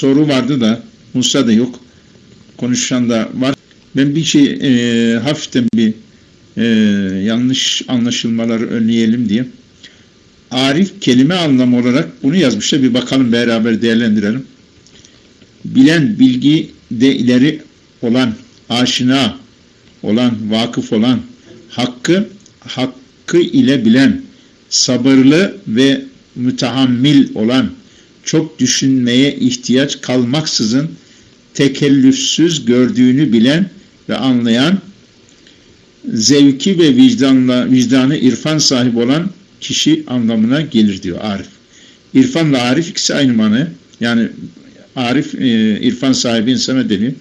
soru vardı da Musa da yok. Konuşan da var. Ben bir şey e, hafiften bir e, yanlış anlaşılmaları önleyelim diye. Arif kelime anlamı olarak bunu yazmışlar. Bir bakalım beraber değerlendirelim. Bilen, bilgi de ileri olan, aşina olan, vakıf olan, hakkı, hakkı ile bilen, sabırlı ve mütehammil olan, çok düşünmeye ihtiyaç kalmaksızın tekellüfsüz gördüğünü bilen ve anlayan, zevki ve vicdanla, vicdanı irfan sahibi olan kişi anlamına gelir diyor Arif. İrfanla Arif ikisi aynı manı. Yani Arif e, irfan sahibi insana deniyor.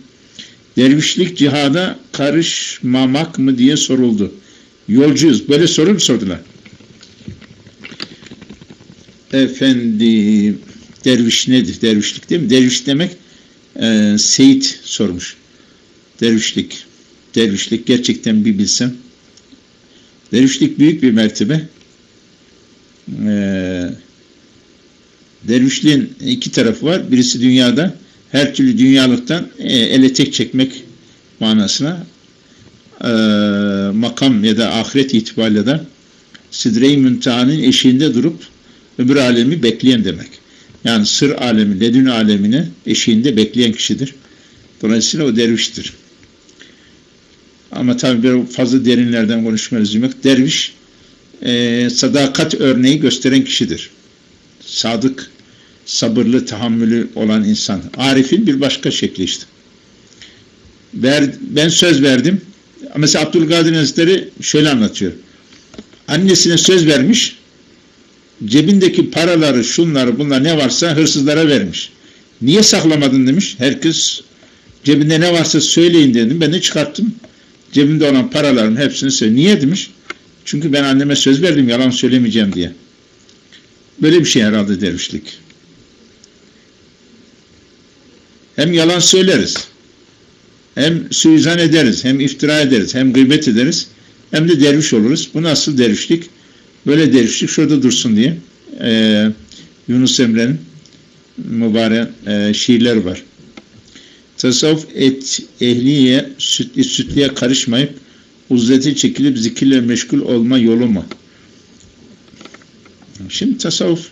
Dervişlik cihada karışmamak mı diye soruldu. Yolcuyuz. Böyle soru mu sordular? Efendim derviş nedir? Dervişlik değil mi? Derviş demek e, Seyit sormuş. Dervişlik. Dervişlik gerçekten bir bilsem. Dervişlik büyük bir mertebe. Ee, dervişliğin iki tarafı var. Birisi dünyada her türlü dünyalıktan e, ele tek çekmek manasına e, makam ya da ahiret itibariyle de Sidre-i eşiğinde durup öbür alemi bekleyen demek. Yani sır alemi, ledün alemine eşiğinde bekleyen kişidir. Dolayısıyla o derviştir. Ama tabi fazla derinlerden konuşmaya yok. Derviş e, sadakat örneği gösteren kişidir. Sadık, sabırlı, tahammülü olan insan. Arif'in bir başka şekli işte. Ver, ben söz verdim. Mesela Abdülkadir Hazretleri şöyle anlatıyor. Annesine söz vermiş, cebindeki paraları, şunları, bunlar ne varsa hırsızlara vermiş. Niye saklamadın demiş. Herkes cebinde ne varsa söyleyin dedim. Ben de çıkarttım. Cebimde olan paraların hepsini söyle. Niye demiş. Çünkü ben anneme söz verdim yalan söylemeyeceğim diye. Böyle bir şey herhalde dervişlik. Hem yalan söyleriz, hem suizan ederiz, hem iftira ederiz, hem gıybet ederiz, hem de derviş oluruz. Bu nasıl dervişlik? Böyle dervişlik şurada dursun diye ee, Yunus Emre'nin mübarek e, şiirler var. Tasavvuf et ehliye sütli sütlüye karışmayıp uzleti çekilip zikirle meşgul olma yolu mu? Şimdi tasavvuf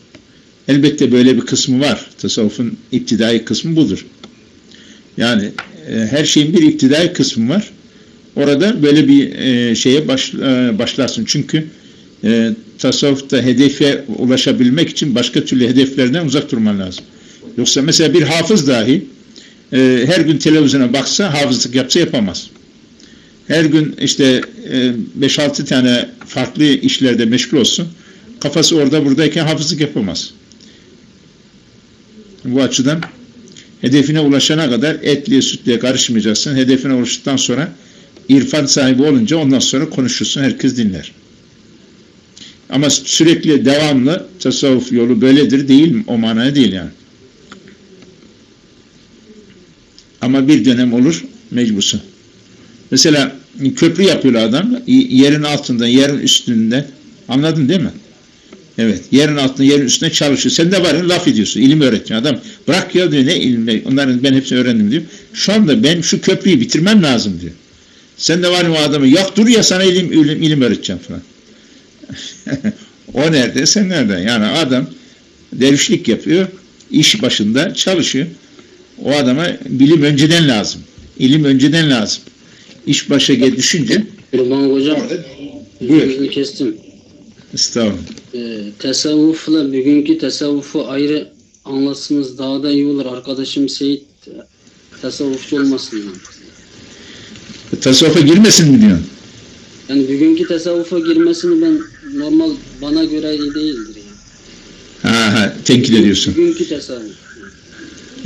elbette böyle bir kısmı var. Tasavvufun iptidai kısmı budur. Yani e, her şeyin bir iptidai kısmı var. Orada böyle bir e, şeye baş, e, başlarsın. Çünkü e, tasavvufta hedefe ulaşabilmek için başka türlü hedeflerden uzak durman lazım. Yoksa mesela bir hafız dahi e, her gün televizyona baksa hafızlık yapsa yapamaz. Her gün işte 5-6 e, tane farklı işlerde meşgul olsun. Kafası orada buradayken hafızlık yapamaz. Bu açıdan hedefine ulaşana kadar etliye sütliye karışmayacaksın. Hedefine ulaştıktan sonra irfan sahibi olunca ondan sonra konuşursun. Herkes dinler. Ama sürekli devamlı tasavvuf yolu böyledir değil o manaya değil yani. Ama bir dönem olur mecbursun. Mesela köprü yapıyor adam yerin altında yerin üstünde anladın değil mi? Evet yerin altında yerin üstünde çalışıyor. Sen de var ya laf ediyorsun ilim öğretiyor adam. Bırak ya diyor ne ilim onların ben hepsini öğrendim diyor. Şu anda ben şu köprüyü bitirmem lazım diyor. Sen de var mı o adamı yok dur ya sana ilim, ilim, ilim öğreteceğim falan. o nerede sen nerede? Yani adam dervişlik yapıyor iş başında çalışıyor. O adama bilim önceden lazım. İlim önceden lazım. İş başa düşünce Kurban hocam buyur. kestim. Estağfurullah. Ee, tasavvufla bugünkü tasavvufu ayrı anlatsanız daha da iyi olur. Arkadaşım Seyit tasavvufçu olmasın. Yani. Tasavvufa girmesin mi diyorsun? Yani bugünkü tasavvufa girmesini ben normal bana göre iyi değildir. Yani. Ha, ha, tenkit ediyorsun. Bugünkü tasavvuf.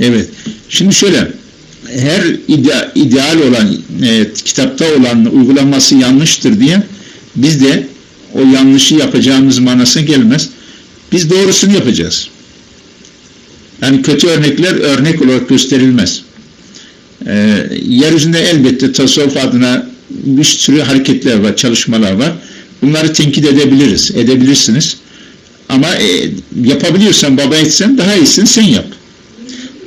Evet. Şimdi şöyle her ide, ideal olan e, kitapta olan uygulaması yanlıştır diye biz de o yanlışı yapacağımız manasına gelmez. Biz doğrusunu yapacağız. Yani kötü örnekler örnek olarak gösterilmez. Ee, yeryüzünde elbette tasavvuf adına bir sürü hareketler var, çalışmalar var. Bunları tenkit edebiliriz, edebilirsiniz. Ama e, yapabiliyorsan, baba etsen daha iyisini sen yap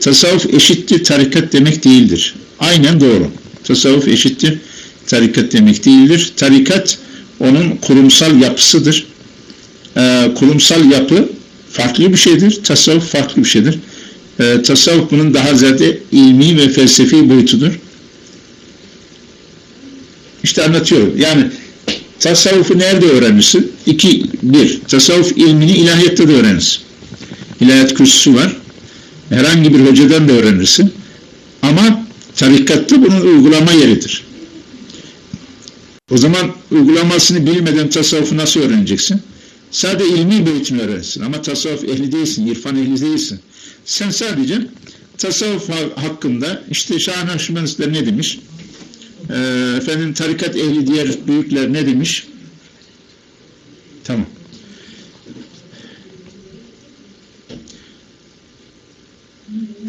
tasavvuf eşittir tarikat demek değildir. Aynen doğru. Tasavvuf eşittir tarikat demek değildir. Tarikat onun kurumsal yapısıdır. Ee, kurumsal yapı farklı bir şeydir. Tasavvuf farklı bir şeydir. Ee, tasavvuf bunun daha ziyade ilmi ve felsefi boyutudur. İşte anlatıyorum. Yani tasavvufu nerede öğrenirsin? İki, bir, tasavvuf ilmini ilahiyatta da öğrenirsin. İlahiyat kürsüsü var. Herhangi bir hocadan da öğrenirsin. Ama tarikatta bunun uygulama yeridir. O zaman uygulamasını bilmeden tasavvufu nasıl öğreneceksin? Sadece ilmi boyutunu öğrenirsin. Ama tasavvuf ehli değilsin, irfan ehli değilsin. Sen sadece tasavvuf hakkında işte Şah-ı Nakşibendistler ne demiş? Ee, efendim tarikat ehli diğer büyükler ne demiş? Tamam.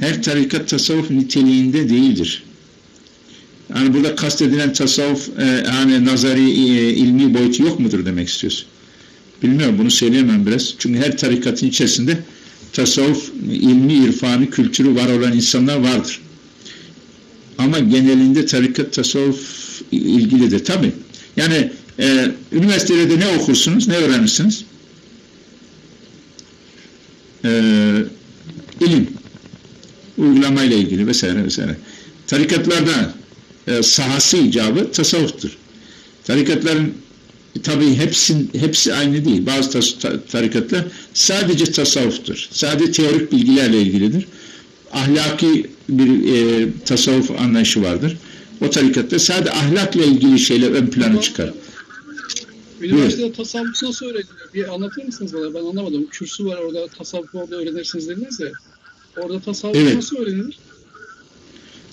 Her tarikat tasavvuf niteliğinde değildir. Yani burada kastedilen tasavvuf e, hani nazari e, ilmi boyutu yok mudur demek istiyorsun? Bilmiyorum bunu söyleyemem biraz. Çünkü her tarikatın içerisinde tasavvuf ilmi, irfanı, kültürü var olan insanlar vardır. Ama genelinde tarikat tasavvuf ilgilidir. Tabi. Yani e, üniversitede ne okursunuz, ne öğrenirsiniz? E, ilim, uygulamayla ilgili vesaire vesaire. Tarikatlarda e, sahası icabı tasavvuftur. Tarikatların tabii hepsin, hepsi aynı değil. Bazı ta, tarikatlar sadece tasavvuftur. Sadece teorik bilgilerle ilgilidir. Ahlaki bir e, tasavvuf anlayışı vardır. O tarikatta sadece ahlakla ilgili şeyler ön plana çıkar. Üniversitede evet. tasavvuf nasıl öğreniliyor? Bir anlatır mısınız bana? Ben anlamadım. Kürsü var orada tasavvuf orada öğrenirsiniz dediniz de. Orada tasavvuf evet. nasıl öğrenilir?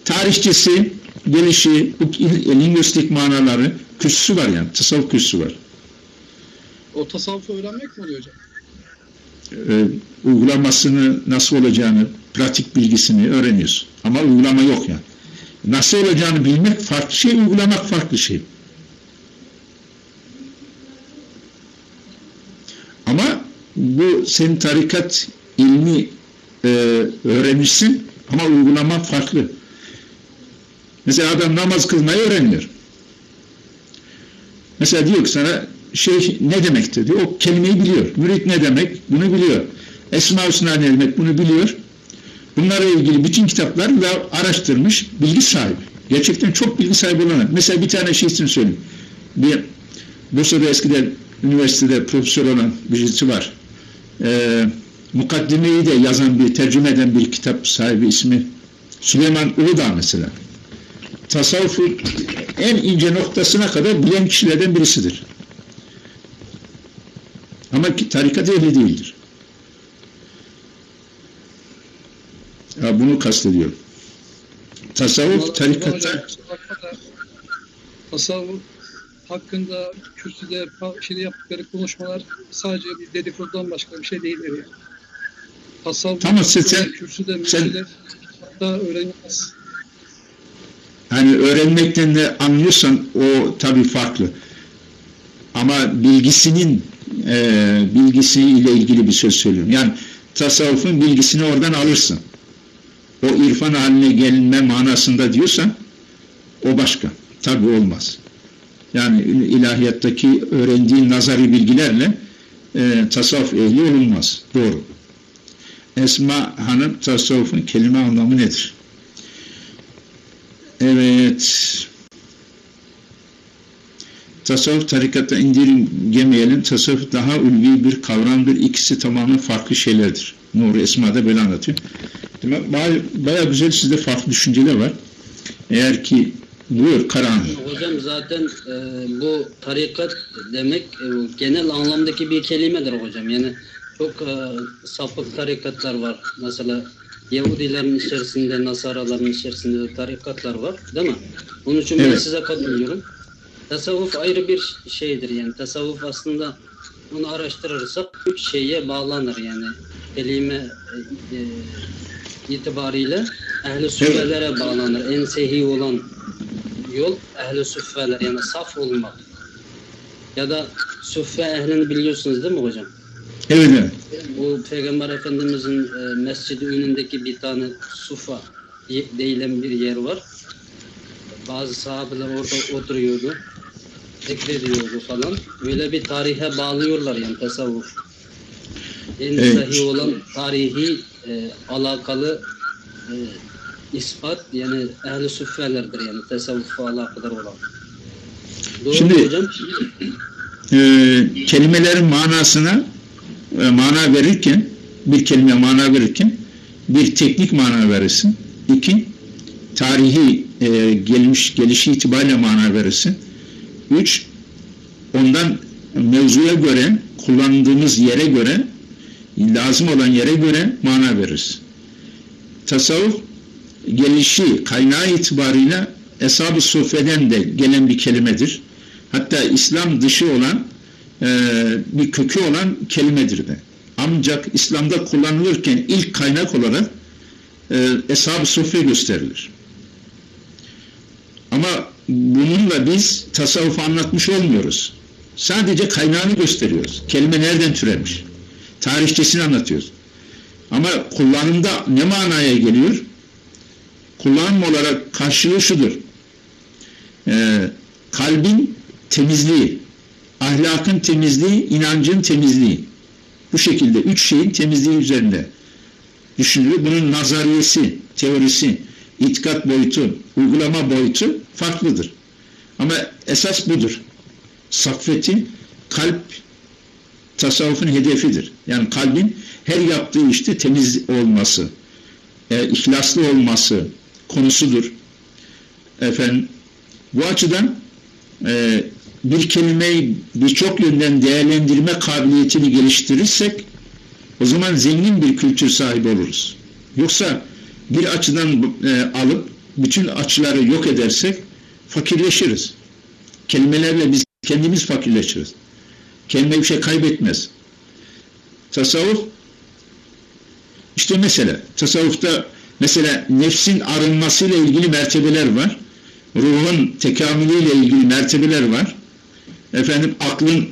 Tarihçesi, gelişi, bu lingüistik manaları, kürsüsü var yani. Tasavvuf kürsüsü var. O tasavvufu öğrenmek mi oluyor hocam? Ee, uygulamasını nasıl olacağını, pratik bilgisini öğreniyorsun. Ama uygulama yok yani. Nasıl olacağını bilmek farklı şey, uygulamak farklı şey. Ama bu senin tarikat ilmi e, öğrenirsin ama uygulama farklı. Mesela adam namaz kılmayı öğreniyor. Mesela diyor ki sana şey ne demektir diyor. O kelimeyi biliyor. Mürit ne demek? Bunu biliyor. Esma-ı ne demek? Bunu biliyor. Bunlarla ilgili bütün kitaplarla araştırmış, bilgi sahibi. Gerçekten çok bilgi sahibi olan. Mesela bir tane şey için söyleyeyim. Bir Bursa'da eskiden üniversitede profesör olan birisi var. Ee, mukaddimeyi de yazan bir, tercüme eden bir kitap sahibi ismi Süleyman Uludağ mesela. Tasavvufun en ince noktasına kadar bilen kişilerden birisidir. Ama tarikat ehli değildir. Ya bunu kastediyorum. Tasavvuf tarikatta tasavvuf hakkında kürsüde şeyde yaptıkları konuşmalar sadece bir dedikodudan başka bir şey değildir yani. Tasavvuf tamam, sen, sen, kürsüde sen, hatta öğrenilmez. Hani öğrenmekten de anlıyorsan o tabii farklı. Ama bilgisinin e, bilgisiyle ilgili bir söz söylüyorum. Yani tasavvufun bilgisini oradan alırsın. O irfan haline gelme manasında diyorsan o başka. Tabi olmaz. Yani ilahiyattaki öğrendiğin nazari bilgilerle e, tasavvuf ehli olunmaz. Doğru. Esma Hanım tasavvufun kelime anlamı nedir? Evet. Tasavvuf tarikatta indirgemeyelim. Tasavvuf daha ulvi bir kavramdır. İkisi tamamen farklı şeylerdir. Nuri Esma'da böyle anlatıyor. Baya, baya güzel sizde farklı düşünceler var. Eğer ki buyur Karahan. Hocam zaten e, bu tarikat demek e, genel anlamdaki bir kelimedir hocam. Yani çok e, sapık tarikatlar var. Mesela Yahudilerin içerisinde, Nasaraların içerisinde de tarikatlar var. Değil mi? Onun için evet. ben size katılıyorum. Tasavvuf ayrı bir şeydir yani. Tasavvuf aslında bunu araştırırsak üç şeye bağlanır yani. Kelime e, e, itibariyle ehli süffelere bağlanır. En sehi olan yol ehli süffeler yani saf olmak. Ya da süffe ehlini biliyorsunuz değil mi hocam? Evet evet. Bu Peygamber Efendimizin e, mescidi önündeki bir tane sufa değilen bir yer var. Bazı sahabeler orada oturuyordu. Zikrediyordu falan. Öyle bir tarihe bağlıyorlar yani tasavvuf. En Evet. olan tarihi e, alakalı e, ispat yani ehli süffelerdir yani tasavvufa alakadar olan. Doğru Şimdi- hocam? Ee, kelimelerin manasına e, mana verirken bir kelime mana verirken bir teknik mana verirsin. İki, tarihi e, gelmiş gelişi itibariyle mana verirsin. Üç, ondan mevzuya göre, kullandığımız yere göre, lazım olan yere göre mana veririz. Tasavvuf gelişi, kaynağı itibariyle Eshab-ı Suffe'den de gelen bir kelimedir. Hatta İslam dışı olan e, bir kökü olan kelimedir de. Ancak İslam'da kullanılırken ilk kaynak olarak e, Eshab-ı Suffe gösterilir. Ama bununla biz tasavvufu anlatmış olmuyoruz. Sadece kaynağını gösteriyoruz. Kelime nereden türemiş? Tarihçesini anlatıyoruz. Ama kullanımda ne manaya geliyor? Kullanım olarak karşılığı şudur. Ee, kalbin temizliği, ahlakın temizliği, inancın temizliği. Bu şekilde üç şeyin temizliği üzerinde düşünülüyor. Bunun nazariyesi, teorisi, itikat boyutu, uygulama boyutu farklıdır. Ama esas budur. Saffeti, kalp tasavvufun hedefidir. Yani kalbin her yaptığı işte temiz olması, e, ihlaslı olması konusudur. Efendim, bu açıdan e, bir kelimeyi birçok yönden değerlendirme kabiliyetini geliştirirsek o zaman zengin bir kültür sahibi oluruz. Yoksa bir açıdan e, alıp bütün açıları yok edersek fakirleşiriz. Kelimelerle biz kendimiz fakirleşiriz. Kelime bir şey kaybetmez. Tasavvuf işte mesela tasavvufta mesela nefsin arınmasıyla ilgili mertebeler var. Ruhun tekamülüyle ilgili mertebeler var. Efendim aklın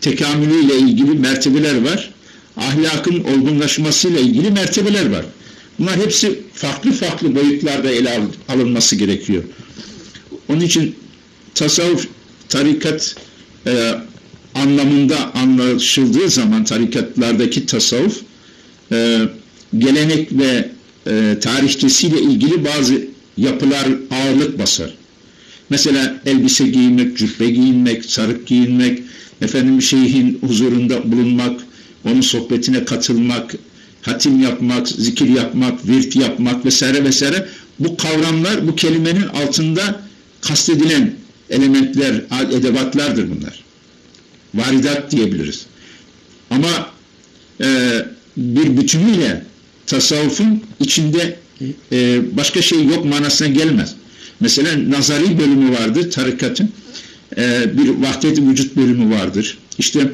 tekamülüyle ilgili mertebeler var. Ahlakın olgunlaşmasıyla ilgili mertebeler var. Bunlar hepsi farklı farklı boyutlarda ele al- alınması gerekiyor. Onun için tasavvuf, tarikat e, anlamında anlaşıldığı zaman tarikatlardaki tasavvuf e, gelenek ve e, tarihçesiyle ilgili bazı yapılar ağırlık basar. Mesela elbise giymek, cübbe giyinmek, sarık giyinmek, efendim şeyhin huzurunda bulunmak, onun sohbetine katılmak, hatim yapmak, zikir yapmak, virt yapmak vesaire vesaire bu kavramlar bu kelimenin altında kastedilen elementler, edevatlardır bunlar. Varidat diyebiliriz. Ama e, bir bütünüyle tasavvufun içinde e, başka şey yok manasına gelmez. Mesela nazari bölümü vardır tarikatın. E, bir vahdet-i vücut bölümü vardır. İşte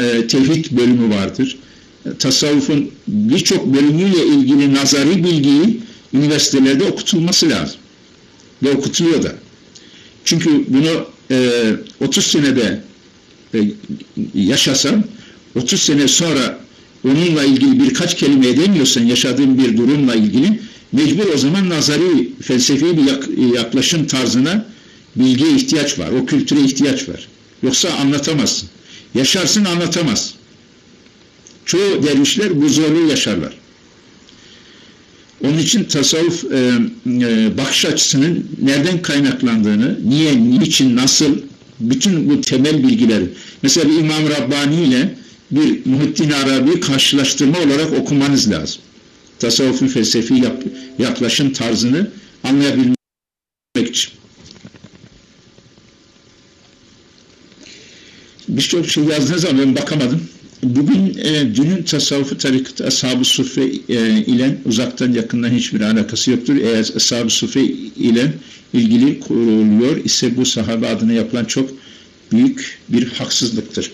e, tevhid bölümü vardır. E, tasavvufun birçok bölümüyle ilgili nazari bilgiyi üniversitelerde okutulması lazım. Ve okutuluyor da. Çünkü bunu e, 30 senede yaşasam 30 sene sonra onunla ilgili birkaç kelime edemiyorsan yaşadığın bir durumla ilgili mecbur o zaman nazari felsefi bir yak, yaklaşım tarzına bilgiye ihtiyaç var. O kültüre ihtiyaç var. Yoksa anlatamazsın. Yaşarsın anlatamaz. Çoğu dervişler bu zorluğu yaşarlar. Onun için tasavvuf e, e, bakış açısının nereden kaynaklandığını, niye, niçin, nasıl bütün bu temel bilgileri mesela bir İmam Rabbani ile bir Muhittin Arabi karşılaştırma olarak okumanız lazım. Tasavvufun felsefi yaklaşım tarzını anlayabilmek için. Birçok şey yazdınız ama ben bakamadım. Bugün e, dünün tasavvufu tarikatı Ashab-ı Suffe e, ile uzaktan yakından hiçbir alakası yoktur. Eğer Ashab-ı Suffe ile ilgili kuruluyor ise bu sahabe adına yapılan çok büyük bir haksızlıktır.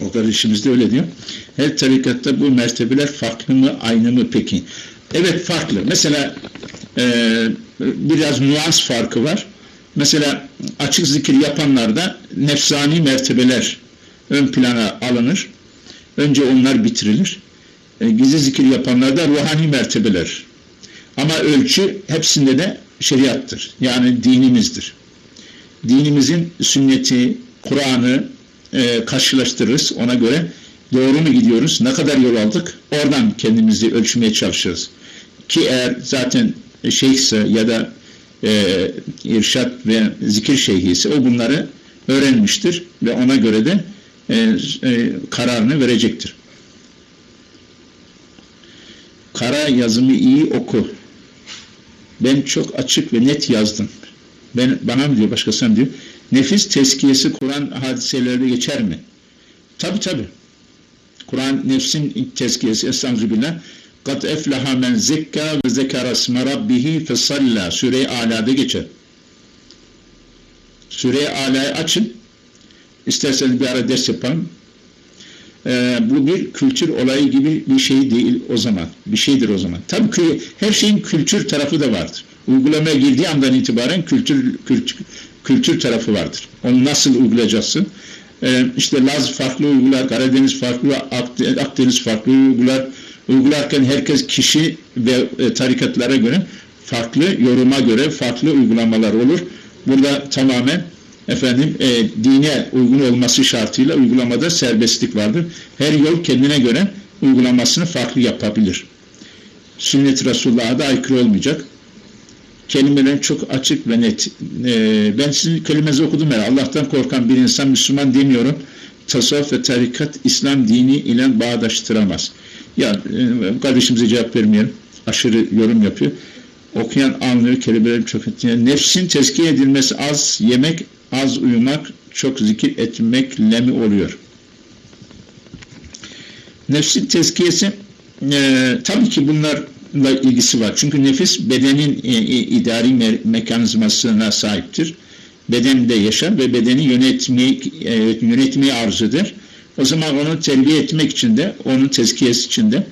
O kardeşimiz de öyle diyor. Her tarikatta bu mertebeler farklı mı, aynı mı peki? Evet farklı. Mesela e, biraz nüans farkı var. Mesela açık zikir yapanlarda nefsani mertebeler ön plana alınır. Önce onlar bitirilir. E, gizli zikir yapanlar da ruhani mertebeler. Ama ölçü hepsinde de şeriattır. Yani dinimizdir. Dinimizin sünneti, Kur'an'ı e, karşılaştırırız. Ona göre doğru mu gidiyoruz, ne kadar yol aldık, oradan kendimizi ölçmeye çalışırız. Ki eğer zaten şeyhse ya da e, irşat ve zikir şeyhi ise o bunları öğrenmiştir ve ona göre de e, e, kararını verecektir. Kara yazımı iyi oku. Ben çok açık ve net yazdım. Ben bana mı diyor, başkasına mı diyor? Nefis tezkiyesi Kur'an hadiselerde geçer mi? Tabi tabi. Kur'an nefsin tezkiyesi Estağfirullah. Kat eflaha men zekka ve zekara isme rabbihi fesalla. Sure-i Ala'da geçer. Sure-i Ala'yı açın. İsterseniz bir ara ders yapalım. Ee, bu bir kültür olayı gibi bir şey değil o zaman. Bir şeydir o zaman. Tabii ki her şeyin kültür tarafı da vardır. Uygulamaya girdiği andan itibaren kültür, kültür, kültür tarafı vardır. Onu nasıl uygulayacaksın? Ee, işte Laz farklı uygular, Karadeniz farklı, Akdeniz farklı uygular. Uygularken herkes kişi ve e, tarikatlara göre farklı yoruma göre farklı uygulamalar olur. Burada tamamen efendim e, dine uygun olması şartıyla uygulamada serbestlik vardır. Her yol kendine göre uygulamasını farklı yapabilir. Sünnet-i Resulullah'a da aykırı olmayacak. Kelimelerin çok açık ve net. E, ben sizin kelimenizi okudum ya. Allah'tan korkan bir insan Müslüman demiyorum. Tasavvuf ve tarikat İslam dini ile bağdaştıramaz. Ya e, kardeşimize cevap vermeyelim. Aşırı yorum yapıyor. Okuyan anlıyor kelimelerin çok ettiğini. Nefsin tezkiye edilmesi az yemek, az uyumak, çok zikir etmekle mi oluyor? Nefsin tezkiyesi e, tabii ki bunlarla ilgisi var. Çünkü nefis bedenin e, e, idari me mekanizmasına sahiptir. Bedende yaşar ve bedeni yönetmeyi, e, yönetmeyi arzu eder. O zaman onu terbiye etmek için de, onun tezkiyesi için de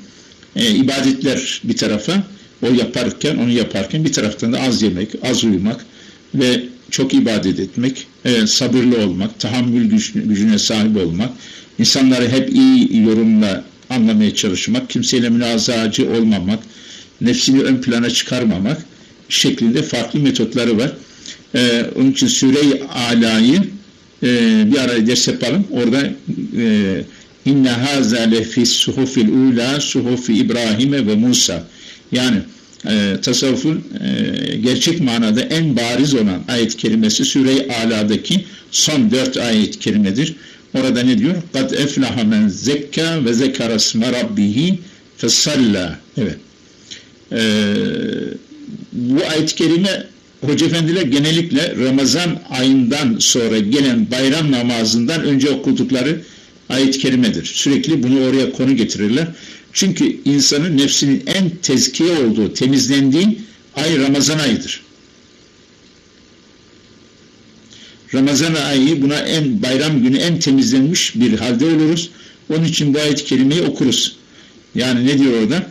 e, ibadetler bir tarafa, o yaparken, onu yaparken bir taraftan da az yemek, az uyumak ve çok ibadet etmek, e, sabırlı olmak, tahammül gücüne sahip olmak, insanları hep iyi yorumla anlamaya çalışmak, kimseyle münazacı olmamak, nefsini ön plana çıkarmamak şeklinde farklı metotları var. E, onun için Süre-i Ala'yı e, bir ara ders yapalım. Orada e, inne haza lefis suhufil ula suhufi İbrahim'e ve Musa yani e, tasavvufun e, gerçek manada en bariz olan ayet kelimesi Süre-i Ala'daki son dört ayet kelimedir. Orada ne diyor? قَدْ اَفْلَحَ مَنْ زَكَّى وَزَكَرَ اسْمَ رَبِّهِ فَصَلَّى Evet. Ee, bu ayet-i kerime Hoca efendiler genellikle Ramazan ayından sonra gelen bayram namazından önce okudukları ayet-i kerimedir. Sürekli bunu oraya konu getirirler. Çünkü insanın nefsinin en tezkiye olduğu, temizlendiği ay Ramazan ayıdır. Ramazan ayı buna en bayram günü en temizlenmiş bir halde oluruz. Onun için bu ayet-i kerimeyi okuruz. Yani ne diyor orada?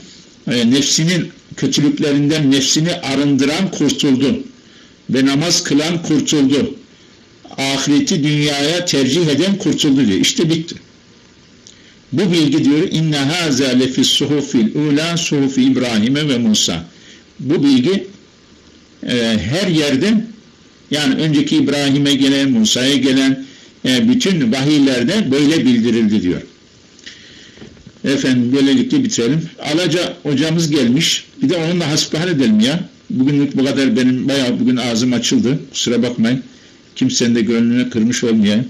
E, nefsinin kötülüklerinden nefsini arındıran kurtuldu. Ve namaz kılan kurtuldu. Ahireti dünyaya tercih eden kurtuldu diyor. İşte bitti. Bu bilgi diyor inne haza lefis suhufil ula suhufi İbrahim'e ve Musa. Bu bilgi e, her yerde yani önceki İbrahim'e gelen, Musa'ya gelen e, bütün vahiylerde böyle bildirildi diyor. Efendim böylelikle bitirelim. Alaca hocamız gelmiş. Bir de onunla hasbihal edelim ya. Bugünlük bu kadar benim bayağı bugün ağzım açıldı. Kusura bakmayın. Kimsenin de gönlüne kırmış olmayayım.